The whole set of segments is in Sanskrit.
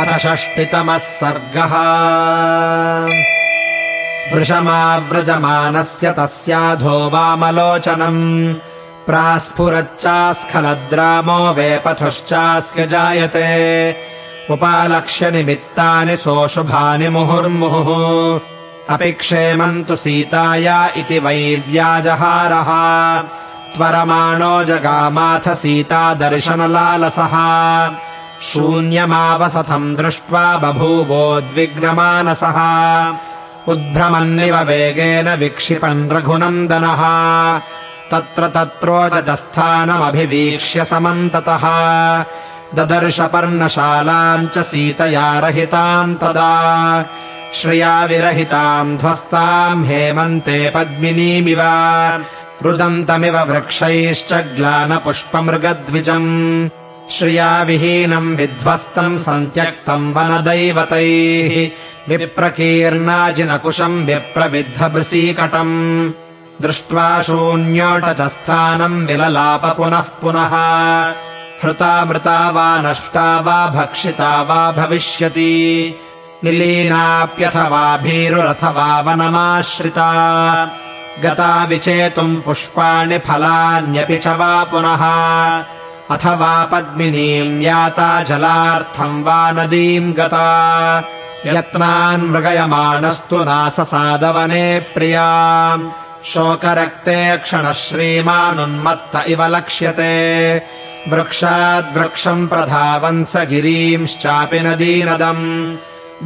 अथ षष्टितमः सर्गः। वृषमाव्रजमानस्य तस्याधो वामलोचनम्। प्रास्फुरच्चास्खलद्रामो वेपथुश्चास्य जायते। उपालक्ष्यनिमित्तानि सोऽशुभानि मुहुर्मुहुः। अपि क्षेमम् तु सीताया इति वैव्याजहारः त्वरमाणो जगामाथ सीता दर्शनलालसः शून्यमावसथम् दृष्ट्वा बभूवोद्विग्नमानसः उद्भ्रमन्निव वेगेन विक्षिपन् रघुनन्दनः। तत्र तत्रोजस्थानमभिवीक्ष्य समन्ततः। ददर्श पर्णशालाम् च सीतया रहिताम् तदा। श्रिया विरहिताम् ध्वस्ताम् हेमन्ते पद्मिनीमिव। रुदन्तमिव वृक्षैश्च ग्लानपुष्पमृगद्विजम् श्रिया विहीनम् विध्वस्तम् सन्त्यक्तम् वनदैवतैः विप्रकीर्णाजिनकुशम् विप्रविद्धबृसीकटम् दृष्ट्वा शून्योटचस्थानम् विललाप पुनः पुनः। हृता मृता वा नष्टा वा भक्षिता वा भविष्यति। निलीनाप्यथवा भीरुरथवा वनमाश्रिता। गता विचेतुम् पुष्पाणि फलान्यपि च वा पुनः अथवा पद्मिनीम् याता जलार्थम् वा नदीम् गता। यत्नान् मृगयमाणस्तु नाससादवने प्रिया। शोकरक्ते क्षणः श्रीमानुन्मत्त इव लक्ष्यते। वृक्षाद्वृक्षम् प्रधावन् स गिरींश्चापि नदीनदम्।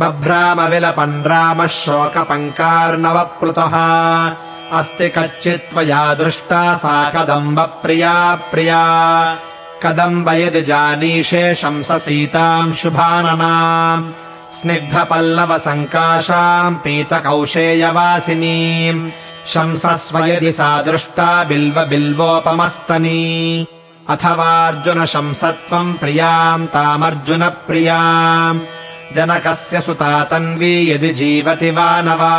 बभ्रामविलपन् रामः शोकपङ्कार्णवप्लुतः अस्ति कच्चित् त्वया दृष्टा सा कदम्बप्रिया प्रिया कदम्ब यदि जानीषे शंससीताम् शुभाननाम् स्निग्धपल्लवसङ्काशाम् पीतकौशेयवासिनीम् शंसस्व यदि सा दृष्टा बिल्व बिल्वोपमस्तनी शंसत्वम् प्रियाम् तामर्जुनप्रियाम् जनकस्य सुता तन्वी यदि जीवति वा न वा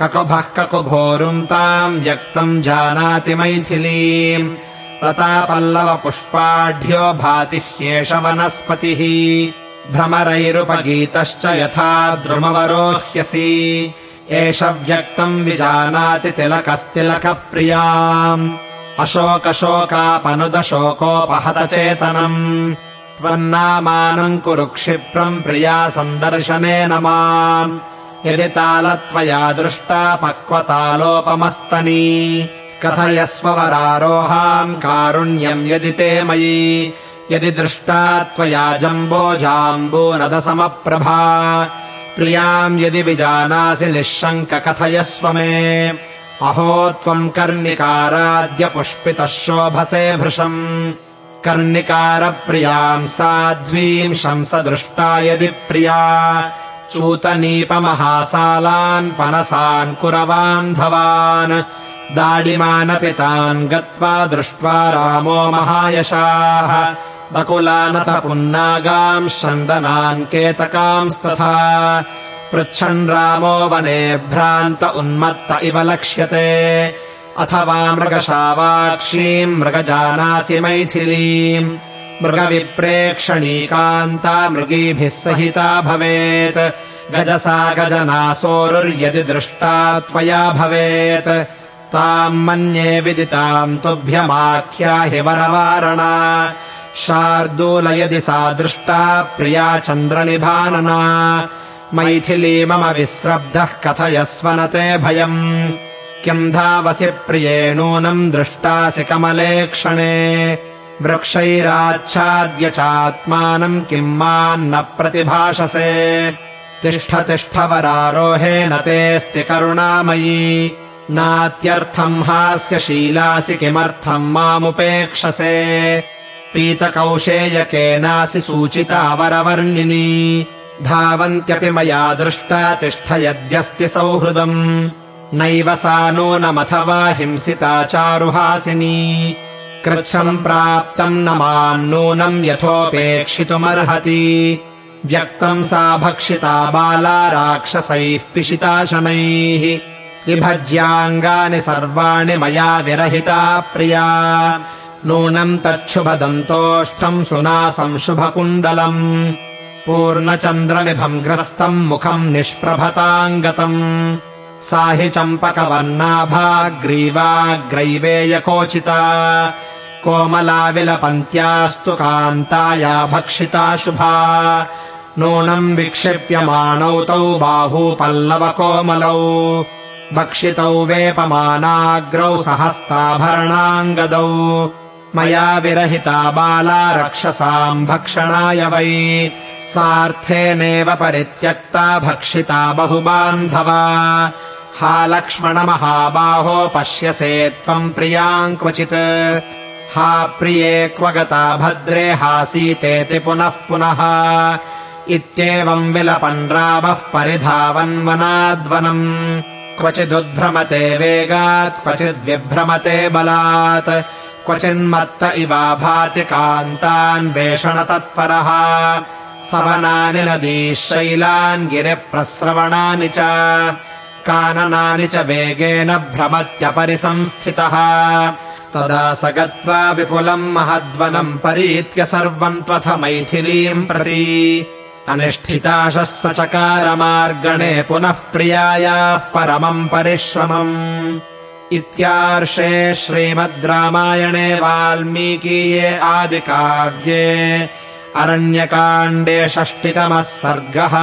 ककुभः ककुभोरुम् ताम् व्यक्तम् जानाति मैथिलीम् लतापल्लवपुष्पाढ्यो भाति ह्येष वनस्पतिः भ्रमरैरुपगीतश्च यथा द्रुमवरोह्यसि। एष व्यक्तम् विजानाति तिलकस्तिलकप्रियाम्। अशोकशोकापनुदशोकोपहतचेतनम्। त्वन्नामानम् कुरु क्षिप्रम् प्रिया सन्दर्शनेन माम् यदि तालत्वया दृष्टा पक्वतालोपमस्तनी कथयस्व वरारोहाम् कारुण्यम् यदि ते मयि। यदि दृष्टा त्वया जम्बोजाम्बूनदसमप्रभा प्रियाम् यदि विजानासि निःशङ्क कथयस्व मे। अहो त्वम् कर्णिकाराद्य पुष्पितः शोभसे भृशम्। कर्णिकारप्रियाम् साध्वीम् शंसदृष्टा यदि प्रिया। चूतनीपमहासालान् पनसान् कुरवान्धवान् दाडिमानपि तान् गत्वा दृष्ट्वा रामो महायशाः। बकुलानथ पुन्नागाम् शन्दनान् केतकांस्तथा। पृच्छन् रामो वने भ्रान्त उन्मत्त इव लक्ष्यते। अथवा मृगशावाक्षीम् मृगजानासि मैथिलीम्। मृगविप्रेक्षणीकान्ता मृगीभिः सहिता भवेत्। गजसा गजनासोरुर्यदि दृष्टा त्वया भवेत् ताम् मन्ये विदिताम् तुभ्यमाख्याहि वरवारणा। शार्दूल यदि सा दृष्टा प्रिया चन्द्रनिभानना। मैथिली मम विस्रब्धः कथयस्व न ते भयम्। किम् धावसि प्रिये नूनम् दृष्टासि कमले क्षणे। वृक्षैराच्छाद्य चात्मानम् किम् मान्न प्रतिभाषसे। तिष्ठ तिष्ठ वरारोहेण तेऽस्ति करुणामयी नात्यर्थम् हास्यशीलासि किमर्थम् मामुपेक्षसे? पीतकौशेयकेनासि सूचिता वरवर्णिनी। धावन्त्यपि मया दृष्टा तिष्ठ यद्यस्ति सौहृदम्। नैव सा नूनमथवा हिंसिता चारुहासिनी। कृच्छम् प्राप्तम् न माम् नूनम् यथोपेक्षितुमर्हति। व्यक्तम् सा भक्षिता बाला राक्षसैः पिशिता शनैः विभज्याङ्गानि सर्वाणि मया विरहिता प्रिया। नूनम् तच्छुभदन्तोष्ठम् सुनासम् शुभकुण्डलम् पूर्णचन्द्रनिभम् ग्रस्तम् मुखम् निष्प्रभताम् गतम् सा हि चम्पकवर्णाभाग्रीवाग्रैवेयकोचिता कोमला विलपन्त्यास्तु कान्ताया भक्षिता शुभा। नूनम् विक्षिप्यमाणौ तौ बाहू पल्लवकोमलौ भक्षितौ वेपमानाग्रौ सहस्ताभरणाङ्गदौ। मया विरहिता बाला रक्षसाम् भक्षणाय वै। सार्थेनेव परित्यक्ता भक्षिता बहुबान्धवा। हा लक्ष्मणमहाबाहो पश्यसे त्वम् प्रियाम् क्वचित्। हा प्रिये क्व गता भद्रे हासीतेति पुनः पुनः। इत्येवम् विलपन् रामः परिधावन्वनाद्वनम् क्वचिदुद्भ्रमते वेगात् क्वचिद्विभ्रमते बलात्। क्वचिन्मत्त इवाभाति कान्तान्वेषणतत्परः सवनानि नदीः शैलान् गिरिप्रस्रवणानि च। काननानि च वेगेन भ्रमत्यपरिसंस्थितः। तदा स गत्वा विपुलम् महद्वनम् परीत्य सर्वम् त्वथ मैथिलीम् प्रति अनिष्ठिताशः स चकारमार्गणे पुनः प्रियायाः परमम् परिश्रमम्। इत्यार्षे श्रीमद् रामायणे वाल्मीकीये आदिकाव्ये अरण्यकाण्डे षष्टितमः सर्गः